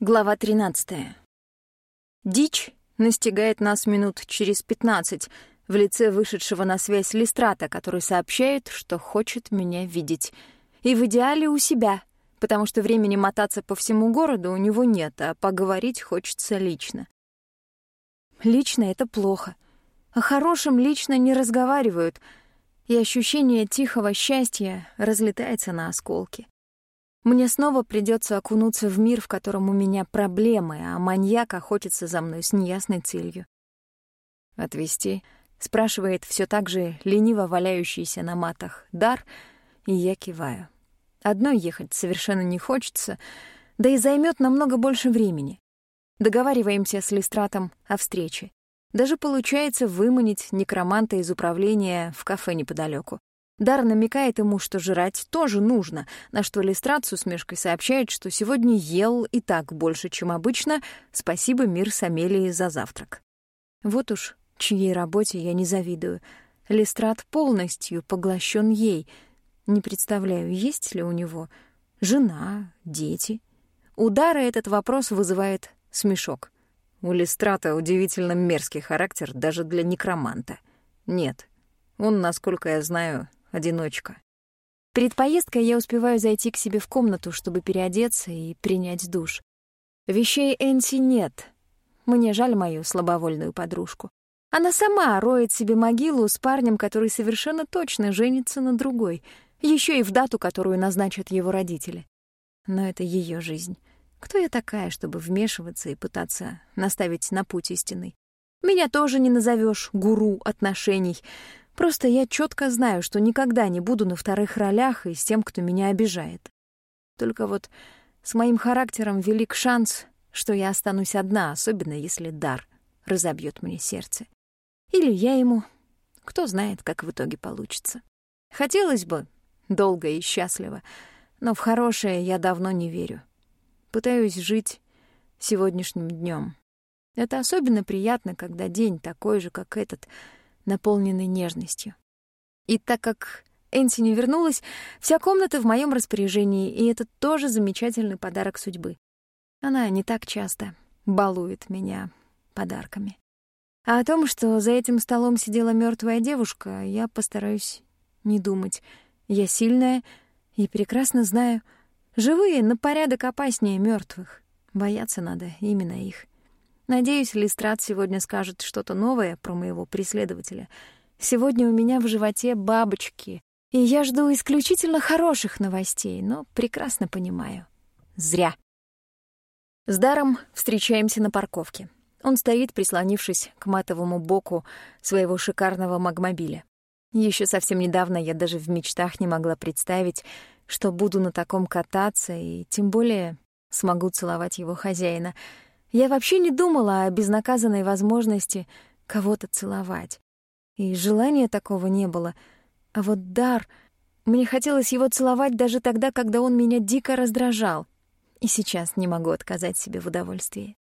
Глава 13. Дичь настигает нас минут через 15 в лице вышедшего на связь Листрата, который сообщает, что хочет меня видеть. И в идеале у себя, потому что времени мотаться по всему городу у него нет, а поговорить хочется лично. Лично — это плохо. О хорошем лично не разговаривают, и ощущение тихого счастья разлетается на осколки. Мне снова придется окунуться в мир, в котором у меня проблемы, а маньяк охотится за мной с неясной целью. «Отвезти?» — спрашивает все так же лениво валяющийся на матах дар, и я киваю. Одной ехать совершенно не хочется, да и займет намного больше времени. Договариваемся с Листратом о встрече. Даже получается выманить некроманта из управления в кафе неподалеку. Дар намекает ему, что жрать тоже нужно, на что Листрат с усмешкой сообщает, что сегодня ел и так больше, чем обычно, спасибо мир с Амелией за завтрак. Вот уж чьей работе я не завидую. Листрат полностью поглощен ей. Не представляю, есть ли у него жена, дети. У Дара этот вопрос вызывает смешок. У Листрата удивительно мерзкий характер даже для некроманта. Нет, он, насколько я знаю, одиночка. Перед поездкой я успеваю зайти к себе в комнату, чтобы переодеться и принять душ. Вещей Энси нет. Мне жаль мою слабовольную подружку. Она сама роет себе могилу с парнем, который совершенно точно женится на другой, еще и в дату, которую назначат его родители. Но это ее жизнь. Кто я такая, чтобы вмешиваться и пытаться наставить на путь истинный? Меня тоже не назовешь гуру отношений, Просто я четко знаю, что никогда не буду на вторых ролях и с тем, кто меня обижает. Только вот с моим характером велик шанс, что я останусь одна, особенно если дар разобьет мне сердце. Или я ему. Кто знает, как в итоге получится. Хотелось бы долго и счастливо, но в хорошее я давно не верю. Пытаюсь жить сегодняшним днем. Это особенно приятно, когда день такой же, как этот — наполненный нежностью. И так как Энси не вернулась, вся комната в моем распоряжении, и это тоже замечательный подарок судьбы. Она не так часто балует меня подарками. А о том, что за этим столом сидела мертвая девушка, я постараюсь не думать. Я сильная и прекрасно знаю, живые на порядок опаснее мертвых. Бояться надо именно их. Надеюсь, Листрат сегодня скажет что-то новое про моего преследователя. Сегодня у меня в животе бабочки, и я жду исключительно хороших новостей, но прекрасно понимаю. Зря. С Даром встречаемся на парковке. Он стоит, прислонившись к матовому боку своего шикарного магмобиля. Еще совсем недавно я даже в мечтах не могла представить, что буду на таком кататься и тем более смогу целовать его хозяина — я вообще не думала о безнаказанной возможности кого-то целовать. И желания такого не было. А вот дар... Мне хотелось его целовать даже тогда, когда он меня дико раздражал. И сейчас не могу отказать себе в удовольствии.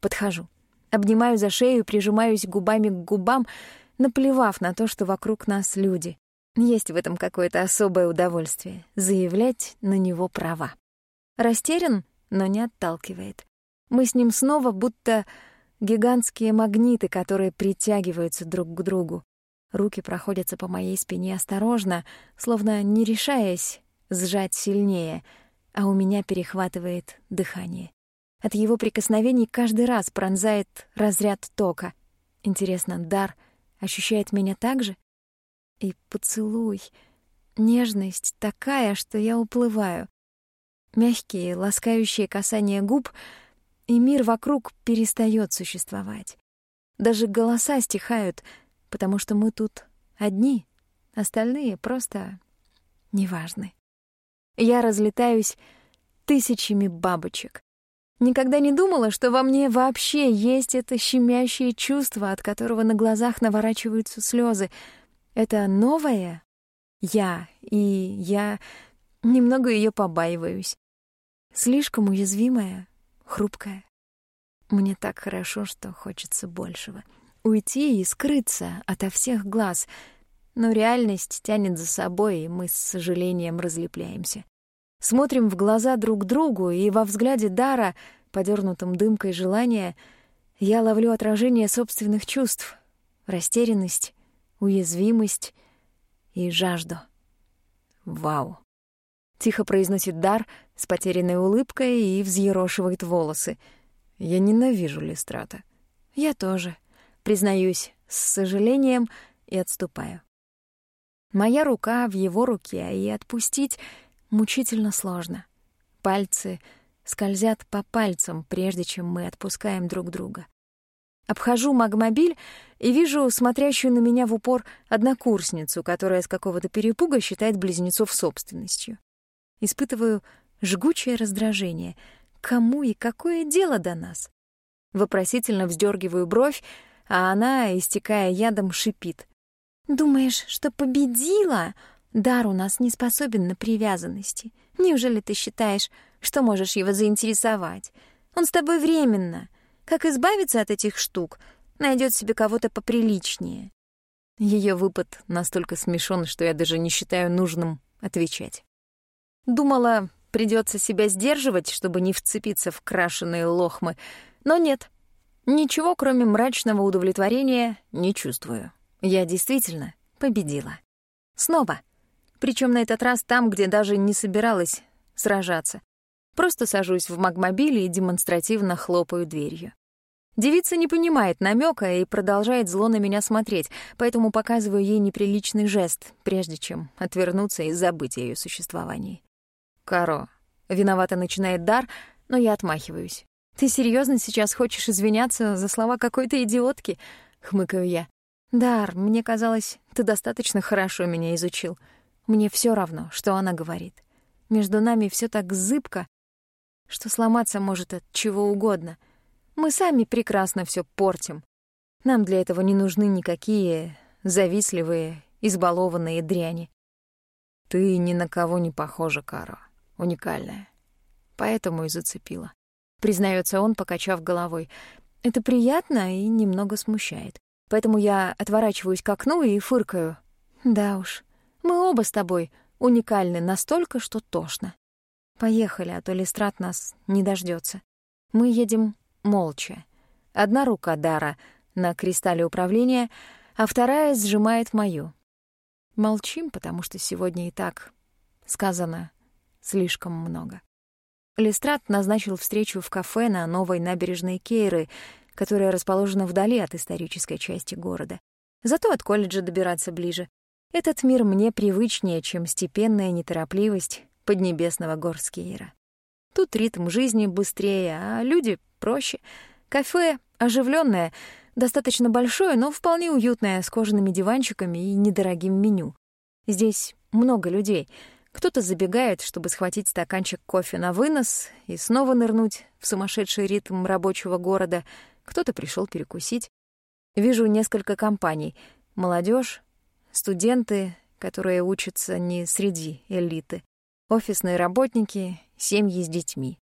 Подхожу. Обнимаю за шею, прижимаюсь губами к губам, наплевав на то, что вокруг нас люди. Есть в этом какое-то особое удовольствие — заявлять на него права. Растерян, но не отталкивает. Мы с ним снова будто гигантские магниты, которые притягиваются друг к другу. Руки проходятся по моей спине осторожно, словно не решаясь сжать сильнее, а у меня перехватывает дыхание. От его прикосновений каждый раз пронзает разряд тока. Интересно, дар ощущает меня так же? И поцелуй. Нежность такая, что я уплываю. Мягкие, ласкающие касания губ — и мир вокруг перестает существовать. Даже голоса стихают, потому что мы тут одни, остальные просто неважны. Я разлетаюсь тысячами бабочек. Никогда не думала, что во мне вообще есть это щемящее чувство, от которого на глазах наворачиваются слезы. Это новое я, и я немного ее побаиваюсь. Слишком уязвимая, хрупкая. Мне так хорошо, что хочется большего. Уйти и скрыться ото всех глаз. Но реальность тянет за собой, и мы с сожалением разлепляемся. Смотрим в глаза друг другу, и во взгляде Дара подернутом дымкой желания, я ловлю отражение собственных чувств, растерянность, уязвимость и жажду. «Вау!» — тихо произносит Дар с потерянной улыбкой и взъерошивает волосы. «Я ненавижу Листрата». «Я тоже», — признаюсь, с сожалением и отступаю. Моя рука в его руке, и отпустить мучительно сложно. Пальцы скользят по пальцам, прежде чем мы отпускаем друг друга. Обхожу магмобиль и вижу смотрящую на меня в упор однокурсницу, которая с какого-то перепуга считает близнецов собственностью. Испытываю жгучее раздражение. Кому и какое дело до нас? Вопросительно вздергиваю бровь, а она, истекая ядом, шипит. «Думаешь, что победила? Дар у нас не способен на привязанности. Неужели ты считаешь, что можешь его заинтересовать? Он с тобой временно. Как избавиться от этих штук? Найдет себе кого-то поприличнее». Ее выпад настолько смешон, что я даже не считаю нужным отвечать. Думала, придется себя сдерживать, чтобы не вцепиться в крашеные лохмы, но нет. Ничего, кроме мрачного удовлетворения, не чувствую. Я действительно победила. Снова. Причем на этот раз там, где даже не собиралась сражаться. Просто сажусь в магмобиле и демонстративно хлопаю дверью. Девица не понимает намека и продолжает зло на меня смотреть, поэтому показываю ей неприличный жест, прежде чем отвернуться и забыть о ее существовании. «Каро», — виновато начинает Дар, но я отмахиваюсь. «Ты серьезно сейчас хочешь извиняться за слова какой-то идиотки?» — хмыкаю я. «Дар, мне казалось, ты достаточно хорошо меня изучил. Мне все равно, что она говорит. Между нами все так зыбко, что сломаться может от чего угодно. Мы сами прекрасно все портим. Нам для этого не нужны никакие завистливые, избалованные дряни. Ты ни на кого не похожа, Каро. Уникальная. Поэтому и зацепила признается он, покачав головой. Это приятно и немного смущает. Поэтому я отворачиваюсь к окну и фыркаю. Да уж, мы оба с тобой уникальны настолько, что тошно. Поехали, а то Листрат нас не дождется. Мы едем молча. Одна рука Дара на кристалле управления, а вторая сжимает мою. Молчим, потому что сегодня и так сказано слишком много. Листрат назначил встречу в кафе на новой набережной Кейры, которая расположена вдали от исторической части города. Зато от колледжа добираться ближе. Этот мир мне привычнее, чем степенная неторопливость поднебесного Горскейра. Тут ритм жизни быстрее, а люди проще. Кафе оживленное, достаточно большое, но вполне уютное, с кожаными диванчиками и недорогим меню. Здесь много людей — кто-то забегает, чтобы схватить стаканчик кофе на вынос и снова нырнуть в сумасшедший ритм рабочего города. Кто-то пришел перекусить. Вижу несколько компаний. Молодежь, студенты, которые учатся не среди элиты, офисные работники, семьи с детьми.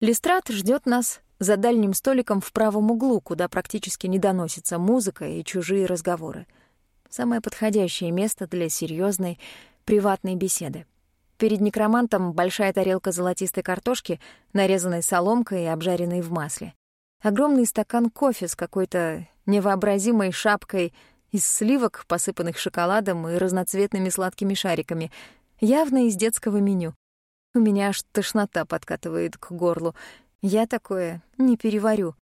Листрат ждет нас за дальним столиком в правом углу, куда практически не доносится музыка и чужие разговоры. Самое подходящее место для серьезной приватной беседы. Перед некромантом большая тарелка золотистой картошки, нарезанной соломкой и обжаренной в масле. Огромный стакан кофе с какой-то невообразимой шапкой из сливок, посыпанных шоколадом и разноцветными сладкими шариками, явно из детского меню. У меня аж тошнота подкатывает к горлу. Я такое не переварю.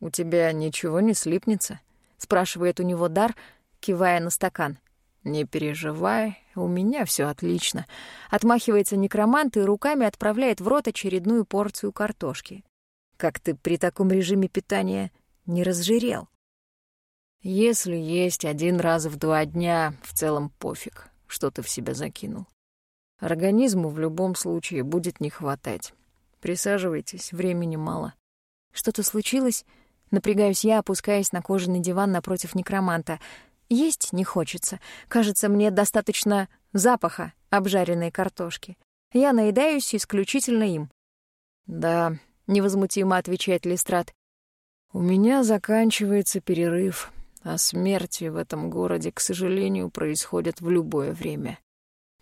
«У тебя ничего не слипнется?» — спрашивает у него Дар, кивая на стакан. «Не переживай, у меня все отлично», — отмахивается некромант и руками отправляет в рот очередную порцию картошки. «Как ты при таком режиме питания не разжирел?» «Если есть один раз в два дня, в целом пофиг, что ты в себя закинул. Организму в любом случае будет не хватать. Присаживайтесь, времени мало». «Что-то случилось?» Напрягаюсь я, опускаясь на кожаный диван напротив некроманта — есть не хочется. Кажется, мне достаточно запаха обжаренной картошки. Я наедаюсь исключительно им. «Да», — невозмутимо отвечает Листрат. «У меня заканчивается перерыв, а смерти в этом городе, к сожалению, происходят в любое время.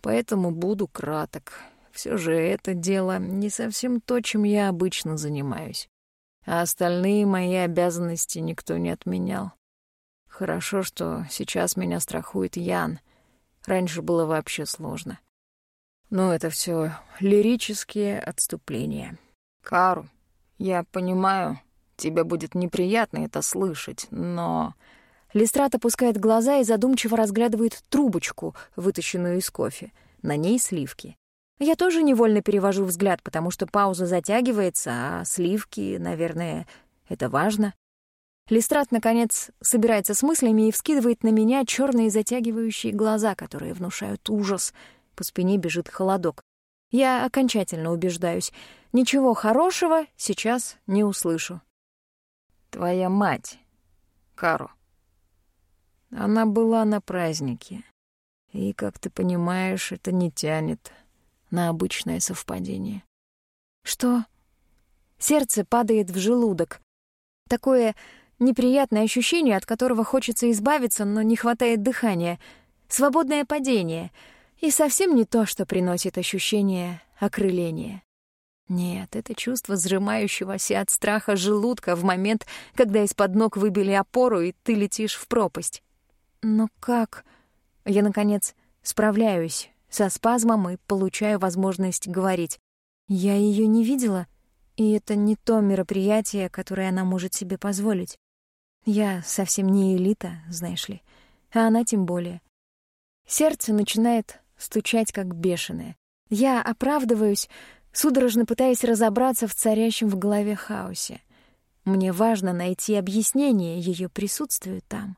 Поэтому буду краток. все же это дело не совсем то, чем я обычно занимаюсь. А остальные мои обязанности никто не отменял. Хорошо, что сейчас меня страхует Ян. Раньше было вообще сложно. Но это все лирические отступления. Кару, я понимаю, тебе будет неприятно это слышать, но... Листрат опускает глаза и задумчиво разглядывает трубочку, вытащенную из кофе. На ней сливки. Я тоже невольно перевожу взгляд, потому что пауза затягивается, а сливки, наверное, это важно. Листрат, наконец, собирается с мыслями и вскидывает на меня черные затягивающие глаза, которые внушают ужас. По спине бежит холодок. Я окончательно убеждаюсь. Ничего хорошего сейчас не услышу. «Твоя мать, Кару», она была на празднике. И, как ты понимаешь, это не тянет на обычное совпадение. Что? Сердце падает в желудок. Такое неприятное ощущение, от которого хочется избавиться, но не хватает дыхания. Свободное падение. И совсем не то, что приносит ощущение окрыления. Нет, это чувство сжимающегося от страха желудка в момент, когда из-под ног выбили опору, и ты летишь в пропасть. Но как? Я, наконец, справляюсь со спазмом и получаю возможность говорить. Я ее не видела, и это не то мероприятие, которое она может себе позволить. Я совсем не элита, знаешь ли, а она тем более. Сердце начинает стучать как бешеное. Я оправдываюсь, судорожно пытаясь разобраться в царящем в голове хаосе. Мне важно найти объяснение ее присутствию там.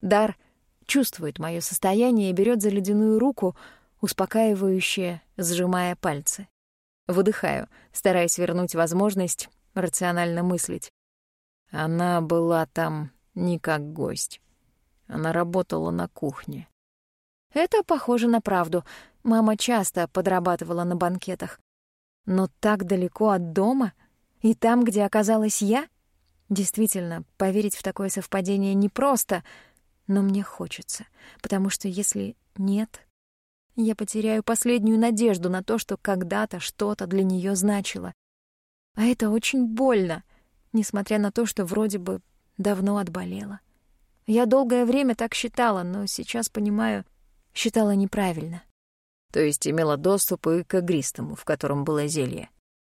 Дар — чувствует мое состояние и берет за ледяную руку, успокаивающе сжимая пальцы. Выдыхаю, стараясь вернуть возможность рационально мыслить. Она была там не как гость. Она работала на кухне. Это похоже на правду. Мама часто подрабатывала на банкетах. Но так далеко от дома и там, где оказалась я? Действительно, поверить в такое совпадение непросто — но мне хочется, потому что если нет, я потеряю последнюю надежду на то, что когда-то что-то для нее значило. А это очень больно, несмотря на то, что вроде бы давно отболела. Я долгое время так считала, но сейчас понимаю, считала неправильно. То есть имела доступ и к игристому, в котором было зелье.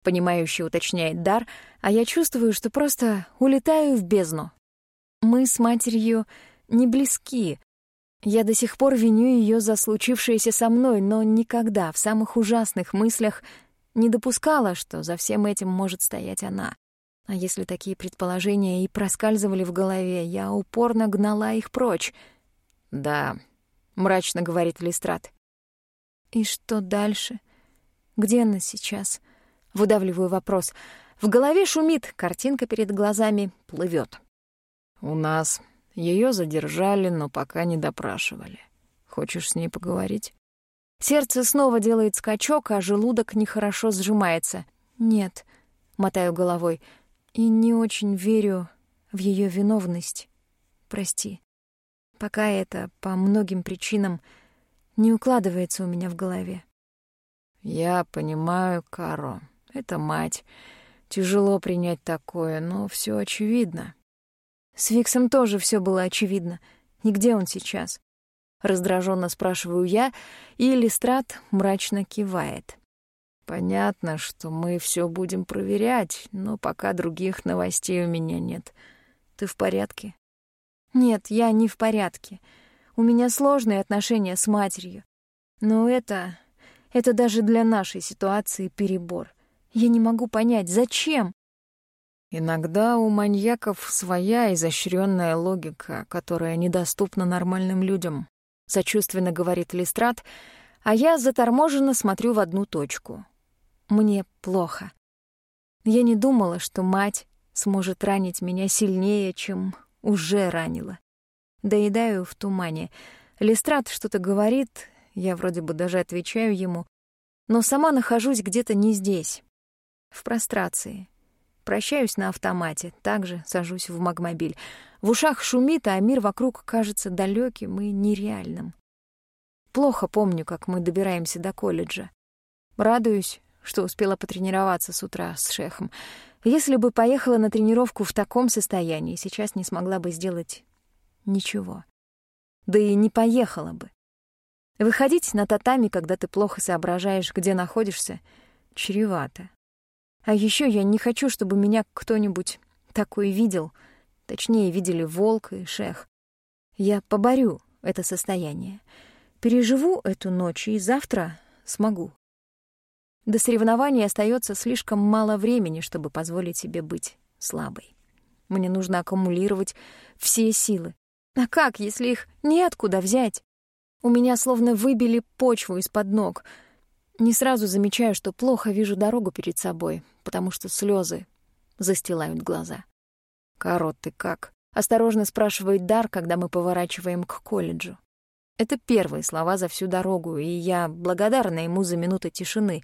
Понимающе уточняет Дар, а я чувствую, что просто улетаю в бездну. Мы с матерью не близки. Я до сих пор виню ее за случившееся со мной, но никогда в самых ужасных мыслях не допускала, что за всем этим может стоять она. А если такие предположения и проскальзывали в голове, я упорно гнала их прочь. «Да», — мрачно говорит Листрат. «И что дальше? Где она сейчас?» Выдавливаю вопрос. В голове шумит, картинка перед глазами плывет. «У нас ее задержали, но пока не допрашивали. Хочешь с ней поговорить? Сердце снова делает скачок, а желудок нехорошо сжимается. Нет, мотаю головой, и не очень верю в ее виновность. Прости. Пока это по многим причинам не укладывается у меня в голове. Я понимаю, Каро, это мать. Тяжело принять такое, но все очевидно. С Виксом тоже все было очевидно. Нигде он сейчас? Раздраженно спрашиваю я, и Листрат мрачно кивает. Понятно, что мы все будем проверять, но пока других новостей у меня нет. Ты в порядке? Нет, я не в порядке. У меня сложные отношения с матерью. Но это... это даже для нашей ситуации перебор. Я не могу понять, зачем? Иногда у маньяков своя изощренная логика, которая недоступна нормальным людям, сочувственно говорит Листрат, а я заторможенно смотрю в одну точку. Мне плохо. Я не думала, что мать сможет ранить меня сильнее, чем уже ранила. Доедаю в тумане. Листрат что-то говорит, я вроде бы даже отвечаю ему, но сама нахожусь где-то не здесь, в прострации. Прощаюсь на автомате, также сажусь в магмобиль. В ушах шумит, а мир вокруг кажется далеким и нереальным. Плохо помню, как мы добираемся до колледжа. Радуюсь, что успела потренироваться с утра с шехом. Если бы поехала на тренировку в таком состоянии, сейчас не смогла бы сделать ничего. Да и не поехала бы. Выходить на татами, когда ты плохо соображаешь, где находишься, чревато. А еще я не хочу, чтобы меня кто-нибудь такой видел. Точнее, видели волк и шех. Я поборю это состояние. Переживу эту ночь и завтра смогу. До соревнований остается слишком мало времени, чтобы позволить себе быть слабой. Мне нужно аккумулировать все силы. А как, если их неоткуда взять? У меня словно выбили почву из-под ног. Не сразу замечаю, что плохо вижу дорогу перед собой, потому что слезы застилают глаза. «Карот, ты как?» — осторожно спрашивает Дар, когда мы поворачиваем к колледжу. Это первые слова за всю дорогу, и я благодарна ему за минуты тишины.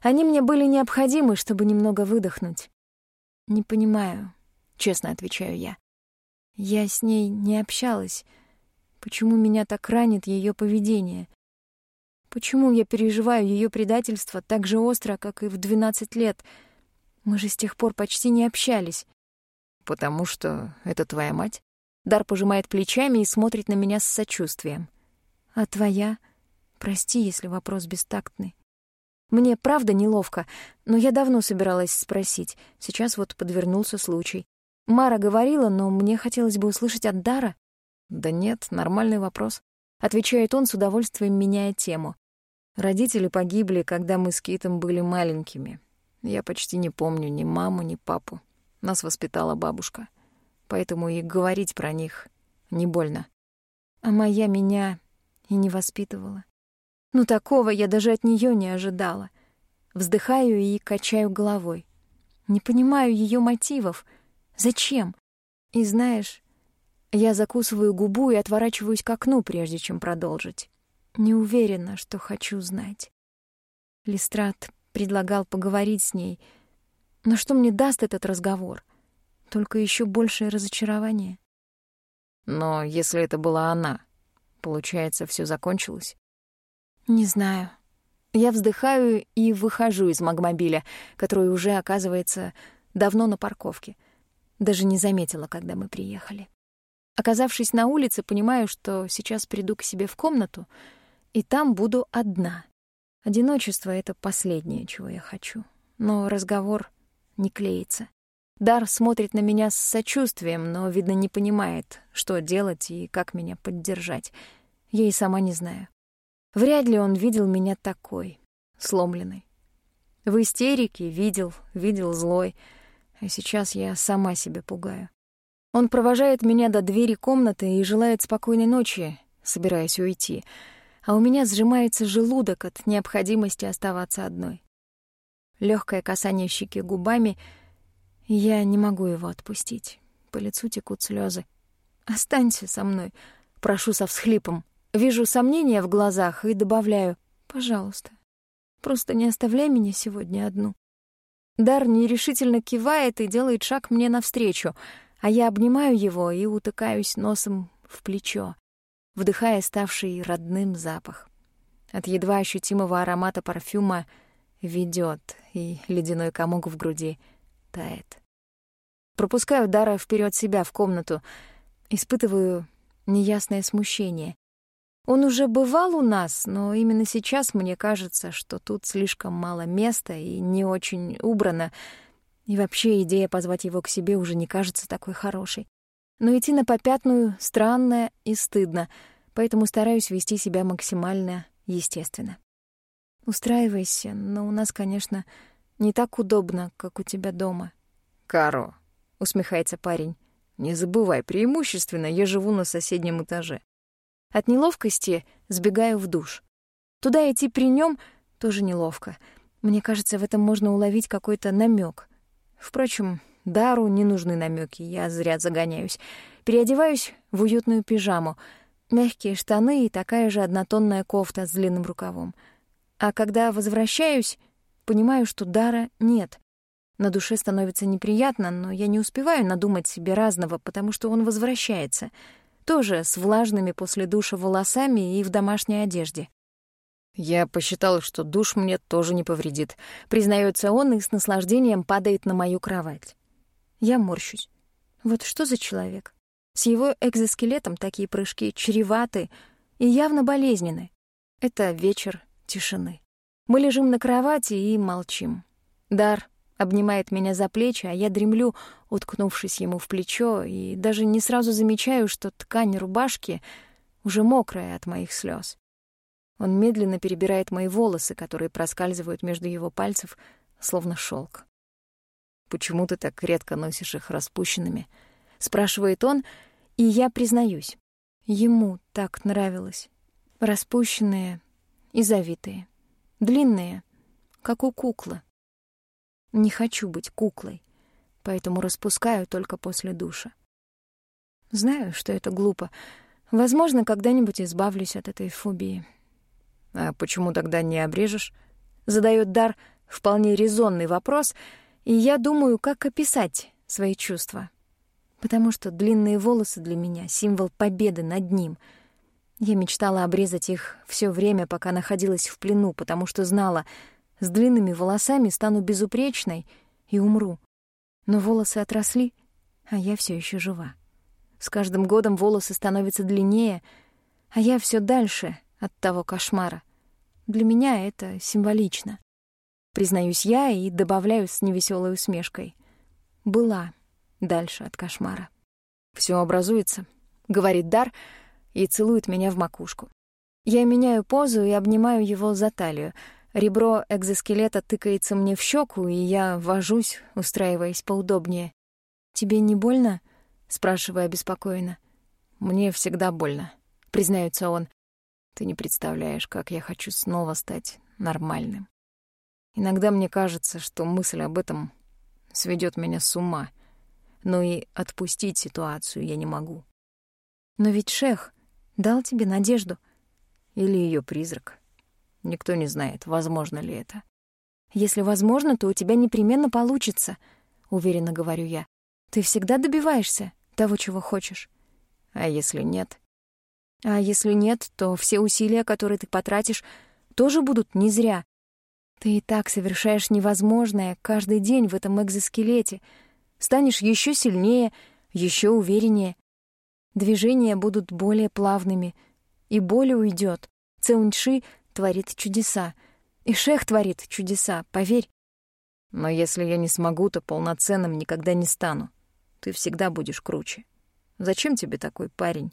Они мне были необходимы, чтобы немного выдохнуть. «Не понимаю», — честно отвечаю я. «Я с ней не общалась. Почему меня так ранит ее поведение? Почему я переживаю ее предательство так же остро, как и в двенадцать лет? Мы же с тех пор почти не общались». «Потому что это твоя мать?» Дар пожимает плечами и смотрит на меня с сочувствием. А твоя? Прости, если вопрос бестактный. Мне правда неловко, но я давно собиралась спросить. Сейчас вот подвернулся случай. Мара говорила, но мне хотелось бы услышать от Дара. Да нет, нормальный вопрос. Отвечает он с удовольствием, меняя тему. Родители погибли, когда мы с Китом были маленькими. Я почти не помню ни маму, ни папу. Нас воспитала бабушка. Поэтому и говорить про них не больно. А моя меня и не воспитывала. Ну, такого я даже от нее не ожидала. Вздыхаю и качаю головой. Не понимаю ее мотивов. Зачем? И знаешь, я закусываю губу и отворачиваюсь к окну, прежде чем продолжить. Не уверена, что хочу знать. Листрат предлагал поговорить с ней. Но что мне даст этот разговор? Только еще большее разочарование. Но если это была она, Получается, все закончилось? Не знаю. Я вздыхаю и выхожу из магмобиля, который уже, оказывается, давно на парковке. Даже не заметила, когда мы приехали. Оказавшись на улице, понимаю, что сейчас приду к себе в комнату, и там буду одна. Одиночество — это последнее, чего я хочу. Но разговор не клеится. Дар смотрит на меня с сочувствием, но, видно, не понимает, что делать и как меня поддержать. И сама не знаю. Вряд ли он видел меня такой, сломленной. В истерике видел, видел злой, а сейчас я сама себя пугаю. Он провожает меня до двери комнаты и желает спокойной ночи, собираясь уйти, а у меня сжимается желудок от необходимости оставаться одной. Легкое касание щеки губами — я не могу его отпустить. По лицу текут слезы. «Останься со мной», — прошу со всхлипом. Вижу сомнения в глазах и добавляю «пожалуйста». Просто не оставляй меня сегодня одну. Дар нерешительно кивает и делает шаг мне навстречу, а я обнимаю его и утыкаюсь носом в плечо, вдыхая ставший родным запах. От едва ощутимого аромата парфюма ведет, и ледяной комок в груди тает. Пропускаю Дара вперед себя в комнату. Испытываю неясное смущение. Он уже бывал у нас, но именно сейчас мне кажется, что тут слишком мало места и не очень убрано. И вообще идея позвать его к себе уже не кажется такой хорошей. Но идти на попятную странно и стыдно, поэтому стараюсь вести себя максимально естественно. Устраивайся, но у нас, конечно, не так удобно, как у тебя дома. Каро, усмехается парень. Не забывай, преимущественно я живу на соседнем этаже. От неловкости сбегаю в душ. Туда идти при нем тоже неловко. Мне кажется, в этом можно уловить какой-то намек. Впрочем, Дару не нужны намеки, я зря загоняюсь. Переодеваюсь в уютную пижаму, мягкие штаны и такая же однотонная кофта с длинным рукавом. А когда возвращаюсь, понимаю, что Дара нет. На душе становится неприятно, но я не успеваю надумать себе разного, потому что он возвращается. Тоже с влажными после душа волосами и в домашней одежде. Я посчитал, что душ мне тоже не повредит. Признается он и с наслаждением падает на мою кровать. Я морщусь. Вот что за человек? С его экзоскелетом такие прыжки чреваты и явно болезненны. Это вечер тишины. Мы лежим на кровати и молчим. Дар обнимает меня за плечи, а я дремлю, уткнувшись ему в плечо, и даже не сразу замечаю, что ткань рубашки уже мокрая от моих слез. Он медленно перебирает мои волосы, которые проскальзывают между его пальцев, словно шелк. «Почему ты так редко носишь их распущенными?» — спрашивает он, и я признаюсь. Ему так нравилось. Распущенные и завитые. Длинные, как у куклы. Не хочу быть куклой, поэтому распускаю только после душа. Знаю, что это глупо. Возможно, когда-нибудь избавлюсь от этой фобии. А почему тогда не обрежешь? Задает Дар вполне резонный вопрос, и я думаю, как описать свои чувства. Потому что длинные волосы для меня — символ победы над ним. Я мечтала обрезать их все время, пока находилась в плену, потому что знала — с длинными волосами стану безупречной и умру. Но волосы отросли, а я все еще жива. С каждым годом волосы становятся длиннее, а я все дальше от того кошмара. Для меня это символично. Признаюсь я и добавляю с невеселой усмешкой. Была дальше от кошмара. Все образуется, говорит Дар и целует меня в макушку. Я меняю позу и обнимаю его за талию — Ребро экзоскелета тыкается мне в щеку, и я вожусь, устраиваясь поудобнее. «Тебе не больно?» — спрашиваю обеспокоенно. «Мне всегда больно», — признается он. «Ты не представляешь, как я хочу снова стать нормальным. Иногда мне кажется, что мысль об этом сведет меня с ума, но и отпустить ситуацию я не могу». «Но ведь Шех дал тебе надежду». Или ее призрак. Никто не знает, возможно ли это. Если возможно, то у тебя непременно получится, уверенно говорю я. Ты всегда добиваешься того, чего хочешь. А если нет? А если нет, то все усилия, которые ты потратишь, тоже будут не зря. Ты и так совершаешь невозможное каждый день в этом экзоскелете. Станешь еще сильнее, еще увереннее. Движения будут более плавными, и боль уйдет. Цеуньши творит чудеса. И шех творит чудеса, поверь. Но если я не смогу, то полноценным никогда не стану. Ты всегда будешь круче. Зачем тебе такой парень?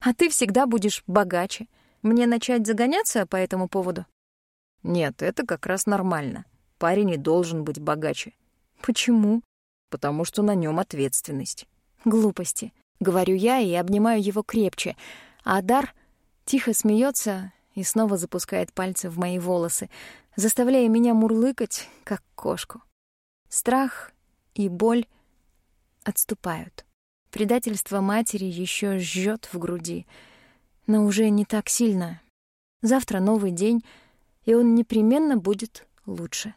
А ты всегда будешь богаче. Мне начать загоняться по этому поводу? Нет, это как раз нормально. Парень и должен быть богаче. Почему? Потому что на нем ответственность. Глупости. Говорю я и обнимаю его крепче. А Дар тихо смеется и снова запускает пальцы в мои волосы, заставляя меня мурлыкать, как кошку. Страх и боль отступают. Предательство матери еще жжет в груди, но уже не так сильно. Завтра новый день, и он непременно будет лучше.